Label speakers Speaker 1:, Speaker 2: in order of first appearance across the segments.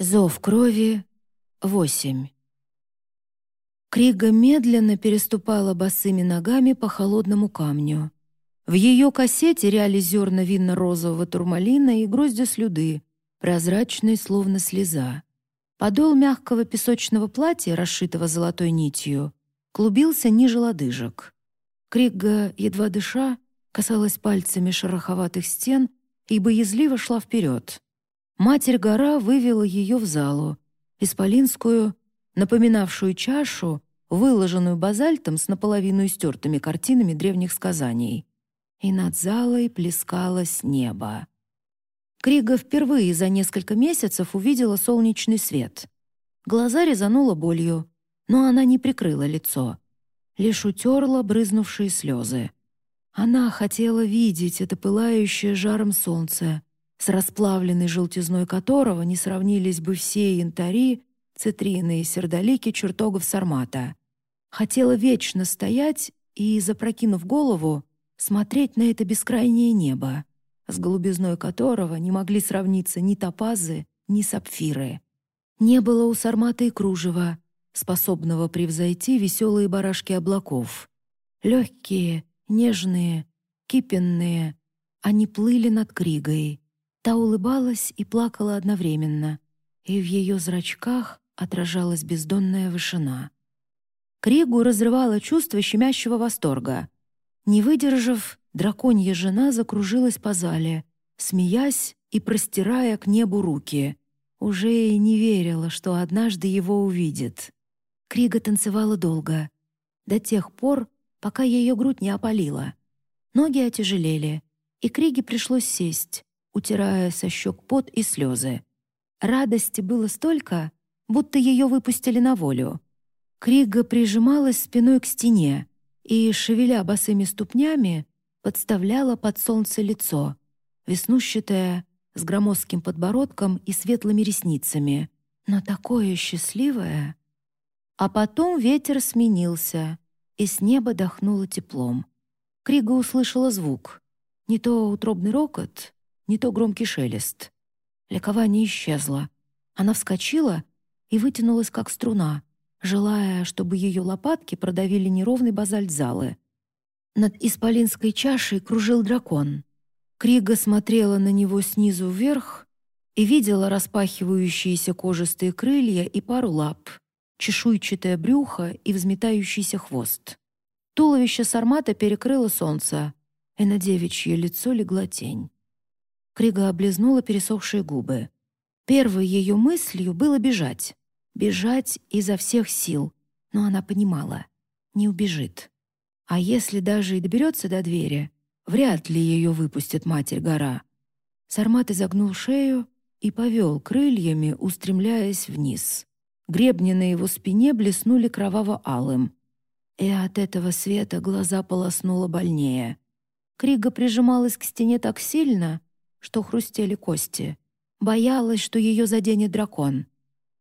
Speaker 1: Зов крови. Восемь. Крига медленно переступала босыми ногами по холодному камню. В ее косе терялись зерна винно-розового турмалина и гроздья слюды, прозрачные, словно слеза. Подол мягкого песочного платья, расшитого золотой нитью, клубился ниже лодыжек. Кригга, едва дыша, касалась пальцами шероховатых стен и боязливо шла вперед. Матерь-гора вывела ее в залу, исполинскую, напоминавшую чашу, выложенную базальтом с наполовину истертыми картинами древних сказаний. И над залой плескалось небо. Крига впервые за несколько месяцев увидела солнечный свет. Глаза резануло болью, но она не прикрыла лицо. Лишь утерла брызнувшие слезы. Она хотела видеть это пылающее жаром солнце, с расплавленной желтизной которого не сравнились бы все янтари, цитрины и сердолики чертогов сармата. Хотела вечно стоять и, запрокинув голову, смотреть на это бескрайнее небо, с голубизной которого не могли сравниться ни топазы, ни сапфиры. Не было у сармата и кружева, способного превзойти веселые барашки облаков. Легкие, нежные, кипенные, они плыли над Кригой — Та улыбалась и плакала одновременно, и в ее зрачках отражалась бездонная вышина. Кригу разрывало чувство щемящего восторга. Не выдержав, драконья жена закружилась по зале, смеясь и простирая к небу руки. Уже и не верила, что однажды его увидит. Крига танцевала долго, до тех пор, пока ее грудь не опалила. Ноги отяжелели, и Криге пришлось сесть, утирая со щек пот и слезы. Радости было столько, будто ее выпустили на волю. Крига прижималась спиной к стене и, шевеля босыми ступнями, подставляла под солнце лицо, веснущатое, с громоздким подбородком и светлыми ресницами, но такое счастливое. А потом ветер сменился, и с неба дохнуло теплом. Крига услышала звук. Не то утробный рокот, не то громкий шелест. Ликование исчезло. Она вскочила и вытянулась, как струна, желая, чтобы ее лопатки продавили неровный базальт залы. Над исполинской чашей кружил дракон. Крига смотрела на него снизу вверх и видела распахивающиеся кожистые крылья и пару лап, чешуйчатое брюхо и взметающийся хвост. Туловище сармата перекрыло солнце, и на девичье лицо легла тень. Крига облизнула пересохшие губы. Первой ее мыслью было бежать. Бежать изо всех сил. Но она понимала — не убежит. А если даже и доберется до двери, вряд ли ее выпустит Матерь-гора. Сармат изогнул шею и повел крыльями, устремляясь вниз. Гребни на его спине блеснули кроваво-алым. И от этого света глаза полоснуло больнее. Крига прижималась к стене так сильно, что хрустели кости. Боялась, что ее заденет дракон.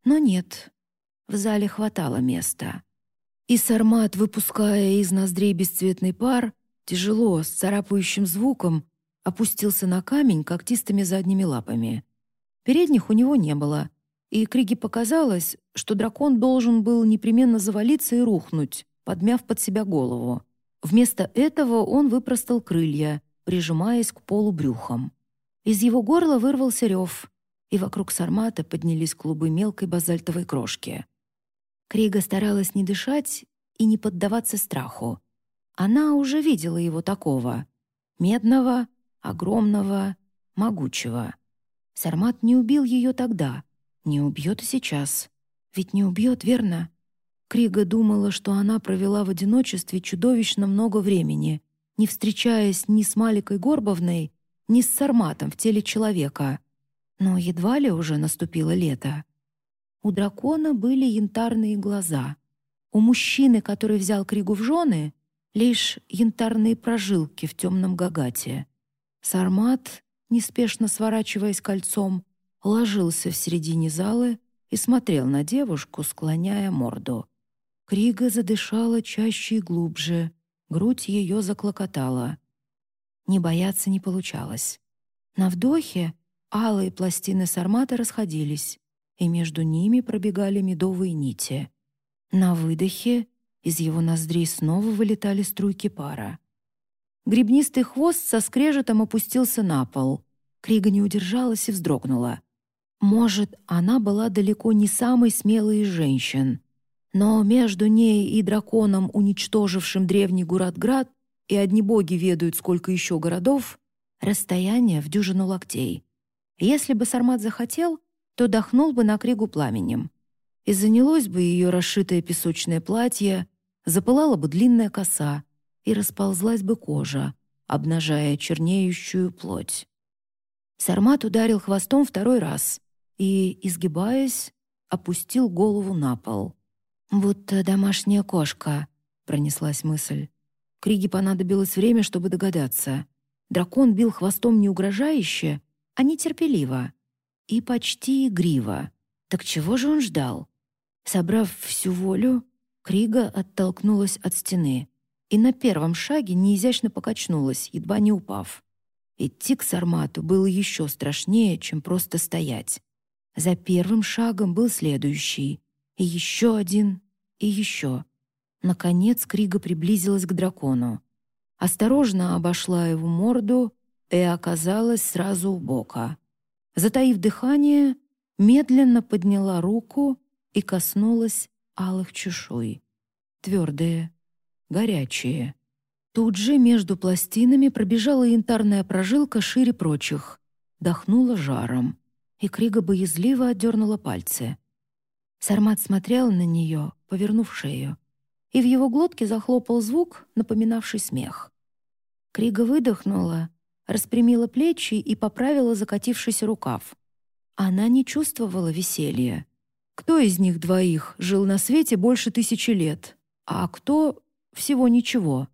Speaker 1: Но нет, в зале хватало места. И Сармат, выпуская из ноздрей бесцветный пар, тяжело, с царапающим звуком, опустился на камень когтистыми задними лапами. Передних у него не было, и Криге показалось, что дракон должен был непременно завалиться и рухнуть, подмяв под себя голову. Вместо этого он выпростал крылья, прижимаясь к полу брюхом. Из его горла вырвался рев, и вокруг сармата поднялись клубы мелкой базальтовой крошки. Крига старалась не дышать и не поддаваться страху. Она уже видела его такого — медного, огромного, могучего. Сармат не убил ее тогда, не убьет и сейчас. Ведь не убьет, верно? Крига думала, что она провела в одиночестве чудовищно много времени, не встречаясь ни с Маликой Горбовной, не с сарматом в теле человека. Но едва ли уже наступило лето. У дракона были янтарные глаза. У мужчины, который взял Кригу в жены, лишь янтарные прожилки в темном гагате. Сармат, неспешно сворачиваясь кольцом, ложился в середине залы и смотрел на девушку, склоняя морду. Крига задышала чаще и глубже, грудь ее заклокотала. Не бояться не получалось. На вдохе алые пластины сармата расходились. и между ними пробегали медовые нити. На выдохе из его ноздрей снова вылетали струйки пара. Гребнистый хвост со скрежетом опустился на пол. Крига не удержалась и вздрогнула. Может, она была далеко не самой смелой из женщин. Но между ней и драконом, уничтожившим древний Гуратград, и одни боги ведают, сколько еще городов, расстояние в дюжину локтей. Если бы Сармат захотел, то дохнул бы на Кригу пламенем. И занялось бы ее расшитое песочное платье, запылала бы длинная коса, и расползлась бы кожа, обнажая чернеющую плоть. Сармат ударил хвостом второй раз и, изгибаясь, опустил голову на пол. «Будто домашняя кошка», — пронеслась мысль. Криге понадобилось время, чтобы догадаться. Дракон бил хвостом не угрожающе, а нетерпеливо и почти игриво. Так чего же он ждал? Собрав всю волю, Крига оттолкнулась от стены и на первом шаге неизящно покачнулась, едва не упав. Идти к Сармату было еще страшнее, чем просто стоять. За первым шагом был следующий, и еще один, и еще. Наконец Крига приблизилась к дракону. Осторожно обошла его морду и оказалась сразу у бока. Затаив дыхание, медленно подняла руку и коснулась алых чешуй. Твердые, горячие. Тут же между пластинами пробежала янтарная прожилка шире прочих, дохнула жаром, и Крига боязливо отдернула пальцы. Сармат смотрел на нее, повернув шею, и в его глотке захлопал звук, напоминавший смех. Крига выдохнула, распрямила плечи и поправила закатившийся рукав. Она не чувствовала веселья. Кто из них двоих жил на свете больше тысячи лет, а кто всего ничего.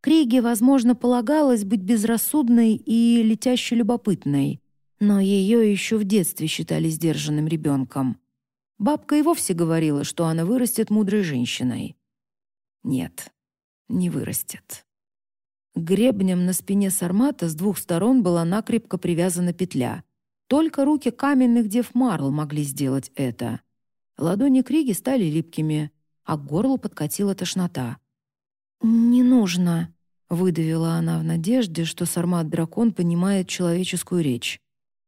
Speaker 1: Криге, возможно, полагалось быть безрассудной и летяще любопытной, но ее еще в детстве считали сдержанным ребенком. Бабка и вовсе говорила, что она вырастет мудрой женщиной. Нет, не вырастет. гребням на спине сармата с двух сторон была накрепко привязана петля. Только руки каменных дев Марл могли сделать это. Ладони Криги стали липкими, а к горлу подкатила тошнота. «Не нужно», — выдавила она в надежде, что Сармат-дракон понимает человеческую речь.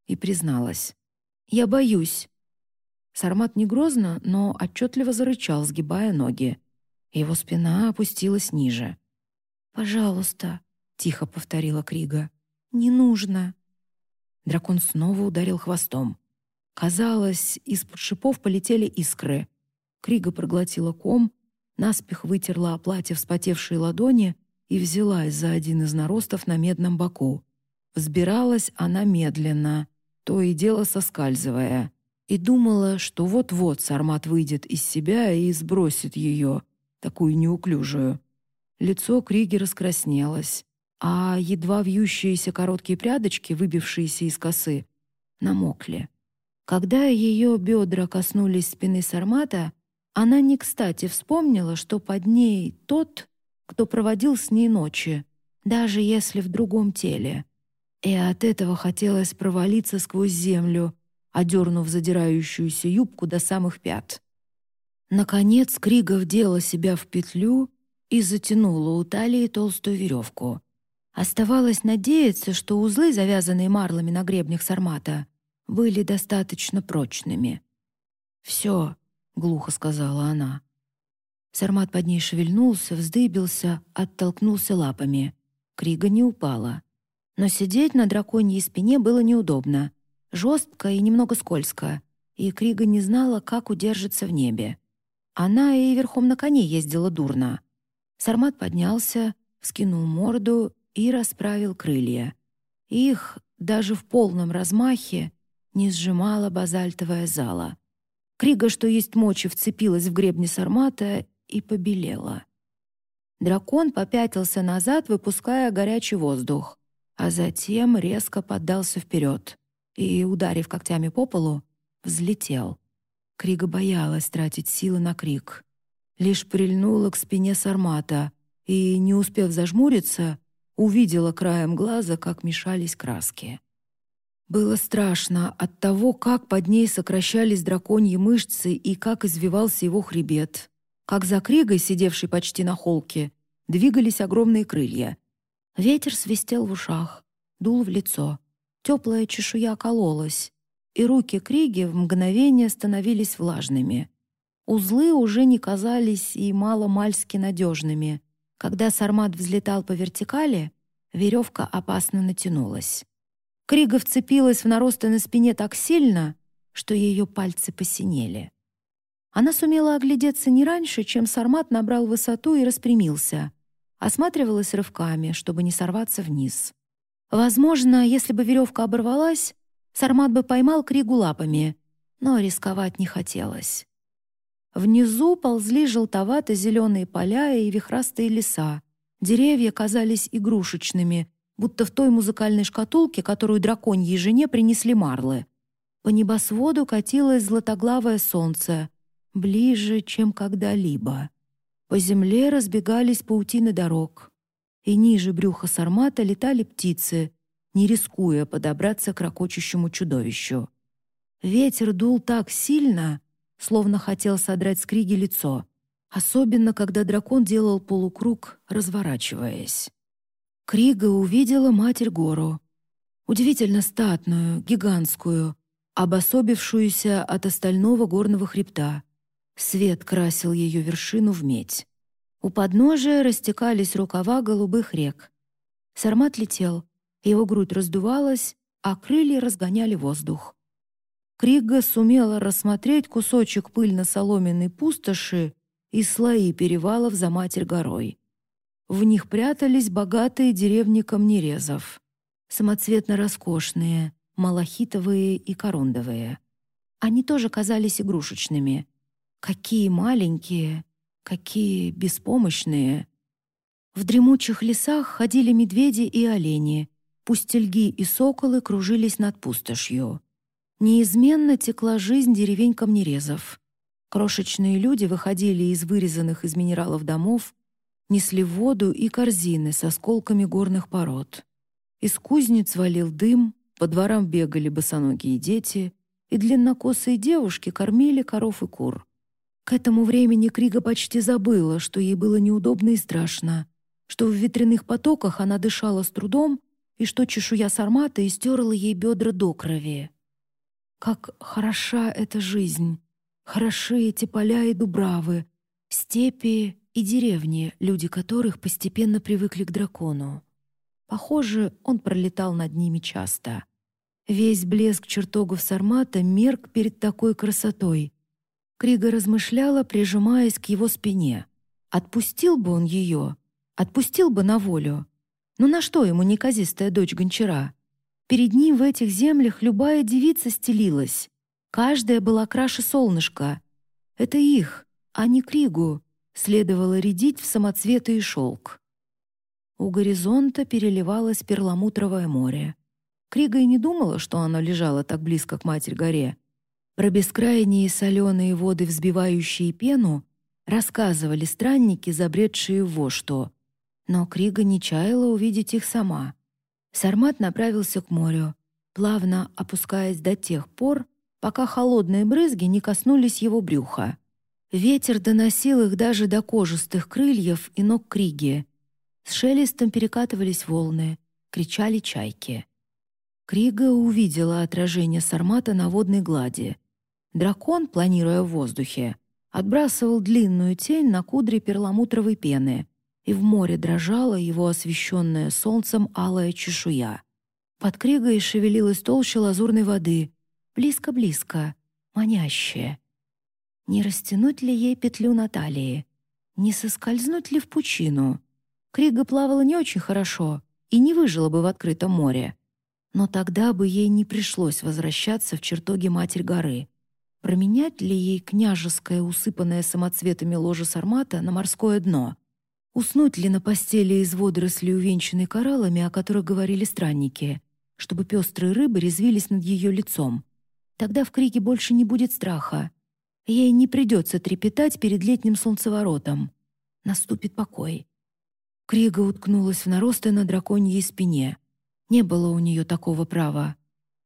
Speaker 1: И призналась. «Я боюсь». Сармат не грозно, но отчетливо зарычал, сгибая ноги. Его спина опустилась ниже. «Пожалуйста», — тихо повторила Крига. «Не нужно». Дракон снова ударил хвостом. Казалось, из-под шипов полетели искры. Крига проглотила ком, наспех вытерла о платье вспотевшие ладони и взялась за один из наростов на медном боку. Взбиралась она медленно, то и дело соскальзывая, и думала, что вот-вот Сармат выйдет из себя и сбросит ее, такую неуклюжую. Лицо Криги раскраснелось, а едва вьющиеся короткие прядочки, выбившиеся из косы, намокли. Когда ее бедра коснулись спины Сармата, она не кстати вспомнила, что под ней тот, кто проводил с ней ночи, даже если в другом теле. И от этого хотелось провалиться сквозь землю, одернув задирающуюся юбку до самых пят. Наконец Крига вдела себя в петлю и затянула у талии толстую веревку. Оставалось надеяться, что узлы, завязанные марлами на гребнях сармата, были достаточно прочными. «Все», — глухо сказала она. Сармат под ней шевельнулся, вздыбился, оттолкнулся лапами. Крига не упала. Но сидеть на драконьей спине было неудобно. Жестко и немного скользко. И Крига не знала, как удержится в небе. Она и верхом на коне ездила дурно. Сармат поднялся, вскинул морду и расправил крылья. Их, даже в полном размахе, не сжимала базальтовая зала. Крига, что есть мочи, вцепилась в гребни сармата и побелела. Дракон попятился назад, выпуская горячий воздух, а затем резко поддался вперед и, ударив когтями по полу, взлетел. Крига боялась тратить силы на крик. Лишь прильнула к спине сармата и, не успев зажмуриться, увидела краем глаза, как мешались краски. Было страшно от того, как под ней сокращались драконьи мышцы и как извивался его хребет, как за Кригой, сидевшей почти на холке, двигались огромные крылья. Ветер свистел в ушах, дул в лицо. Теплая чешуя кололась, и руки Криги в мгновение становились влажными. Узлы уже не казались и мало-мальски надежными. Когда сармат взлетал по вертикали, веревка опасно натянулась. Крига вцепилась в наросты на спине так сильно, что ее пальцы посинели. Она сумела оглядеться не раньше, чем сармат набрал высоту и распрямился. Осматривалась рывками, чтобы не сорваться вниз. Возможно, если бы веревка оборвалась, сармат бы поймал Кригу лапами, но рисковать не хотелось. Внизу ползли желтовато-зеленые поля и вихрастые леса. Деревья казались игрушечными, будто в той музыкальной шкатулке, которую драконьей жене принесли марлы. По небосводу катилось златоглавое солнце, ближе, чем когда-либо. По земле разбегались паутины дорог, и ниже брюха сармата летали птицы, не рискуя подобраться к ракочущему чудовищу. Ветер дул так сильно, словно хотел содрать с Криги лицо, особенно когда дракон делал полукруг, разворачиваясь. Крига увидела Матерь Гору. Удивительно статную, гигантскую, обособившуюся от остального горного хребта. Свет красил ее вершину в медь. У подножия растекались рукава голубых рек. Сармат летел, его грудь раздувалась, а крылья разгоняли воздух. Крига сумела рассмотреть кусочек пыльно-соломенной пустоши и слои перевалов за Матерь горой. В них прятались богатые деревни камнерезов, самоцветно-роскошные, малахитовые и корондовые. Они тоже казались игрушечными. Какие маленькие, какие беспомощные. В дремучих лесах ходили медведи и олени, пустельги и соколы кружились над пустошью. Неизменно текла жизнь деревень камнерезов. Крошечные люди выходили из вырезанных из минералов домов, несли воду и корзины с осколками горных пород. Из кузнец валил дым, по дворам бегали босоногие дети, и длиннокосые девушки кормили коров и кур. К этому времени Крига почти забыла, что ей было неудобно и страшно, что в ветряных потоках она дышала с трудом и что чешуя сармата истерла ей бедра до крови. Как хороша эта жизнь! Хороши эти поля и дубравы, степи и деревни, люди которых постепенно привыкли к дракону. Похоже, он пролетал над ними часто. Весь блеск чертогов Сармата мерк перед такой красотой. Крига размышляла, прижимаясь к его спине. Отпустил бы он ее, отпустил бы на волю. Но на что ему неказистая дочь гончара? Перед ним в этих землях любая девица стелилась. Каждая была краше солнышка. Это их, а не Кригу, следовало рядить в самоцветы и шелк. У горизонта переливалось перламутровое море. Крига и не думала, что оно лежало так близко к Матерь-горе. Про бескрайние соленые воды, взбивающие пену, рассказывали странники, забредшие в Вошту. Но Крига не чаяла увидеть их сама. Сармат направился к морю, плавно опускаясь до тех пор, пока холодные брызги не коснулись его брюха. Ветер доносил их даже до кожистых крыльев и ног Криги. С шелестом перекатывались волны, кричали чайки. Крига увидела отражение Сармата на водной глади. Дракон, планируя в воздухе, отбрасывал длинную тень на кудри перламутровой пены, и в море дрожала его освещенная солнцем алая чешуя. Под Кригой шевелилась толща лазурной воды, близко-близко, манящая. Не растянуть ли ей петлю на талии? Не соскользнуть ли в пучину? Крига плавала не очень хорошо и не выжила бы в открытом море. Но тогда бы ей не пришлось возвращаться в чертоги Матерь горы. Променять ли ей княжеское, усыпанное самоцветами ложе сармата, на морское дно? Уснуть ли на постели из водорослей, увенчанной кораллами, о которых говорили странники, чтобы пестрые рыбы резвились над ее лицом? Тогда в крике больше не будет страха, Ей не придется трепетать перед летним солнцеворотом. Наступит покой. Крига уткнулась в наросты на драконьей спине. Не было у нее такого права.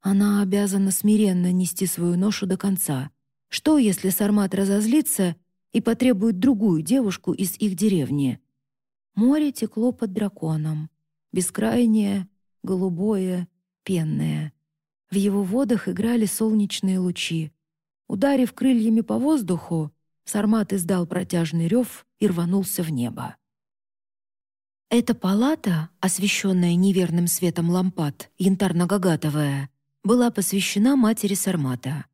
Speaker 1: Она обязана смиренно нести свою ношу до конца. Что, если Сармат разозлится и потребует другую девушку из их деревни? Море текло под драконом. Бескрайнее, голубое, пенное. В его водах играли солнечные лучи. Ударив крыльями по воздуху, Сармат издал протяжный рев и рванулся в небо. Эта палата, освещенная неверным светом лампад, янтарно-гагатовая, была посвящена матери Сармата.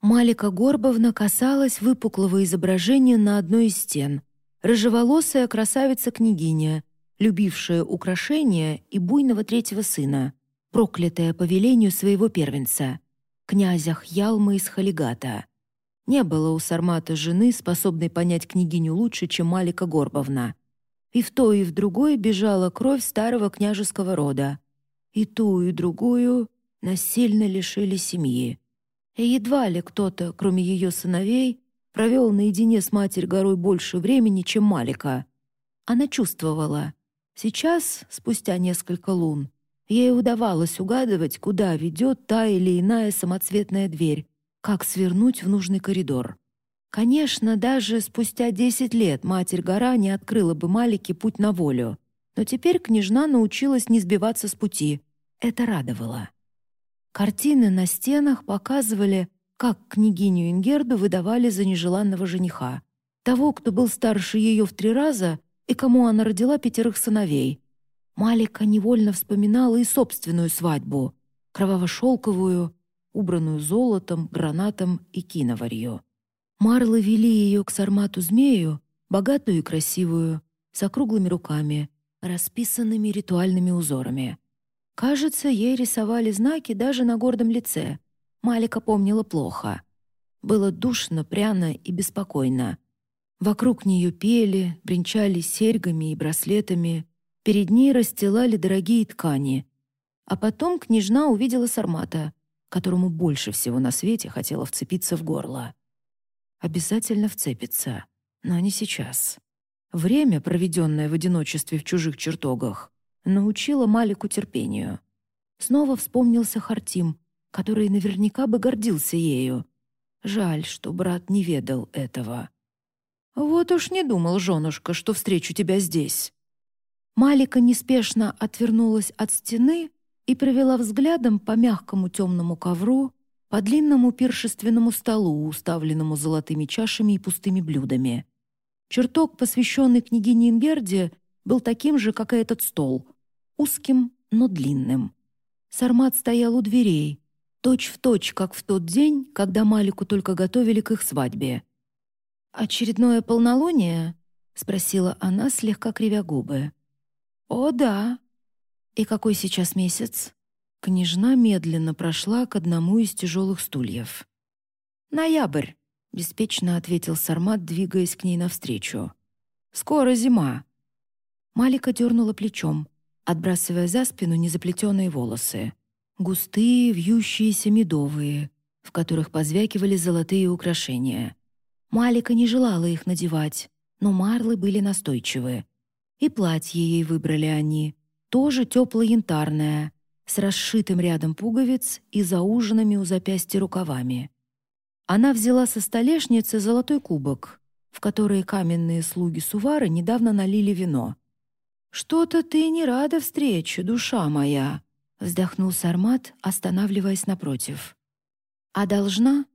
Speaker 1: Малика Горбовна касалась выпуклого изображения на одной из стен. Рыжеволосая красавица-княгиня, любившая украшения и буйного третьего сына, проклятая по велению своего первенца, князя Хьялмы из Халигата. Не было у Сармата жены, способной понять княгиню лучше, чем Малика Горбовна. И в то, и в другое бежала кровь старого княжеского рода. И ту, и другую насильно лишили семьи. И едва ли кто-то, кроме ее сыновей, провел наедине с матерь горой больше времени, чем Малика. Она чувствовала. Сейчас, спустя несколько лун, ей удавалось угадывать, куда ведет та или иная самоцветная дверь, как свернуть в нужный коридор. Конечно, даже спустя десять лет Матерь-гора не открыла бы Малике путь на волю, но теперь княжна научилась не сбиваться с пути. Это радовало. Картины на стенах показывали, как княгиню Ингерду выдавали за нежеланного жениха. Того, кто был старше ее в три раза и кому она родила пятерых сыновей. Малика невольно вспоминала и собственную свадьбу, кроваво-шелковую, убранную золотом, гранатом и киноварью. Марлы вели ее к сармату-змею, богатую и красивую, с округлыми руками, расписанными ритуальными узорами. Кажется, ей рисовали знаки даже на гордом лице. Малика помнила плохо. Было душно, пряно и беспокойно. Вокруг нее пели, бренчали серьгами и браслетами, перед ней расстилали дорогие ткани. А потом княжна увидела Сармата — которому больше всего на свете хотела вцепиться в горло. Обязательно вцепится, но не сейчас. Время, проведенное в одиночестве в чужих чертогах, научило Малику терпению. Снова вспомнился Хартим, который наверняка бы гордился ею. Жаль, что брат не ведал этого. «Вот уж не думал, женушка, что встречу тебя здесь». Малика неспешно отвернулась от стены и провела взглядом по мягкому темному ковру, по длинному пиршественному столу, уставленному золотыми чашами и пустыми блюдами. Чертог, посвященный княгине Ингерде, был таким же, как и этот стол, узким, но длинным. Сармат стоял у дверей, точь-в-точь, точь, как в тот день, когда Малику только готовили к их свадьбе. «Очередное полнолуние?» — спросила она, слегка кривя губы. «О, да», «И какой сейчас месяц?» Княжна медленно прошла к одному из тяжелых стульев. «Ноябрь», — беспечно ответил Сармат, двигаясь к ней навстречу. «Скоро зима». Малика дернула плечом, отбрасывая за спину незаплетенные волосы. Густые, вьющиеся медовые, в которых позвякивали золотые украшения. Малика не желала их надевать, но марлы были настойчивы. И платье ей выбрали они, тоже тепло-янтарная, с расшитым рядом пуговиц и зауженными у запястья рукавами. Она взяла со столешницы золотой кубок, в который каменные слуги Сувары недавно налили вино. «Что-то ты не рада встрече, душа моя», — вздохнул Сармат, останавливаясь напротив. «А должна?»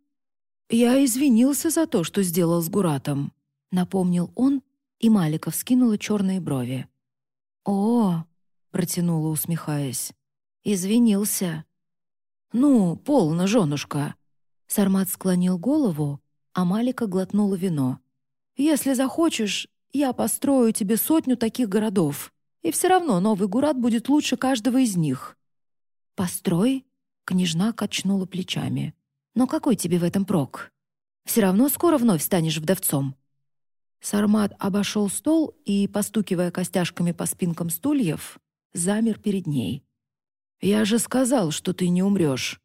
Speaker 1: «Я извинился за то, что сделал с Гуратом», — напомнил он, и Маликов скинула черные брови. «О, — протянула, усмехаясь. «Извинился». «Ну, полно, женушка». Сармат склонил голову, а Малика глотнула вино. «Если захочешь, я построю тебе сотню таких городов, и все равно новый Гурат будет лучше каждого из них». «Построй?» — княжна качнула плечами. «Но какой тебе в этом прок? Все равно скоро вновь станешь вдовцом». Сармат обошел стол и, постукивая костяшками по спинкам стульев, замер перед ней. «Я же сказал, что ты не умрешь».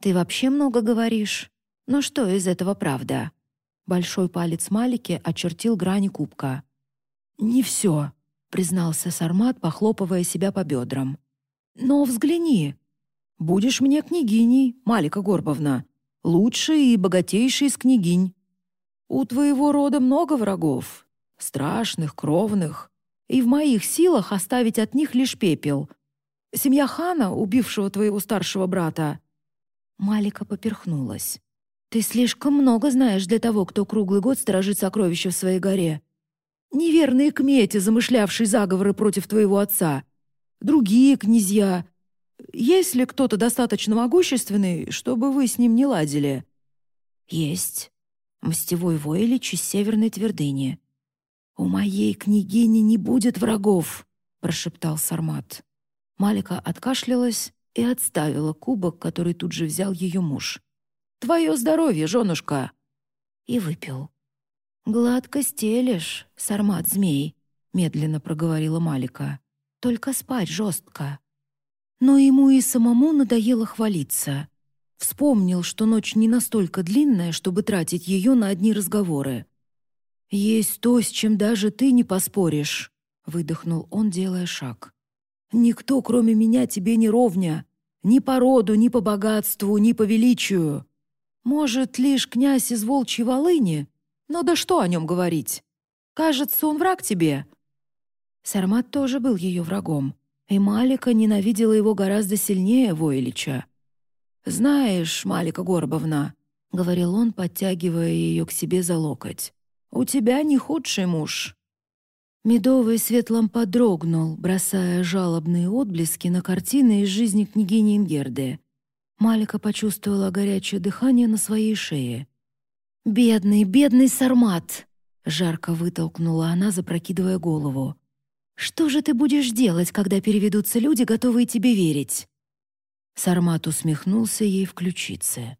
Speaker 1: «Ты вообще много говоришь? Но что из этого правда?» Большой палец Малики очертил грани кубка. «Не все», — признался Сармат, похлопывая себя по бедрам. «Но взгляни». Будешь мне княгиней, Малика Горбовна, лучшей и богатейшей из княгинь. У твоего рода много врагов, страшных, кровных, и в моих силах оставить от них лишь пепел. Семья хана, убившего твоего старшего брата...» Малика поперхнулась. «Ты слишком много знаешь для того, кто круглый год сторожит сокровища в своей горе. Неверные кмети, замышлявшие заговоры против твоего отца. Другие князья. Есть ли кто-то достаточно могущественный, чтобы вы с ним не ладили?» «Есть. Мстевой войлич из Северной Твердыни. «У моей княгини не будет врагов», — прошептал Сармат. Малика откашлялась и отставила кубок, который тут же взял ее муж. «Твое здоровье, женушка!» И выпил. «Гладко стелешь, Сармат-змей», — медленно проговорила Малика. «Только спать жестко». Но ему и самому надоело хвалиться. Вспомнил, что ночь не настолько длинная, чтобы тратить ее на одни разговоры. «Есть то, с чем даже ты не поспоришь», — выдохнул он, делая шаг. «Никто, кроме меня, тебе не ровня. Ни по роду, ни по богатству, ни по величию. Может, лишь князь из Волчьей Волыни? Но да что о нем говорить? Кажется, он враг тебе». Сармат тоже был ее врагом, и Малика ненавидела его гораздо сильнее Войлича. «Знаешь, Малика Горбовна», — говорил он, подтягивая ее к себе за локоть, у тебя не худший муж». Медовый свет лампа дрогнул, бросая жалобные отблески на картины из жизни княгини Ингерды. Малика почувствовала горячее дыхание на своей шее. «Бедный, бедный Сармат!» — жарко вытолкнула она, запрокидывая голову. «Что же ты будешь делать, когда переведутся люди, готовые тебе верить?» Сармат усмехнулся ей в ключице.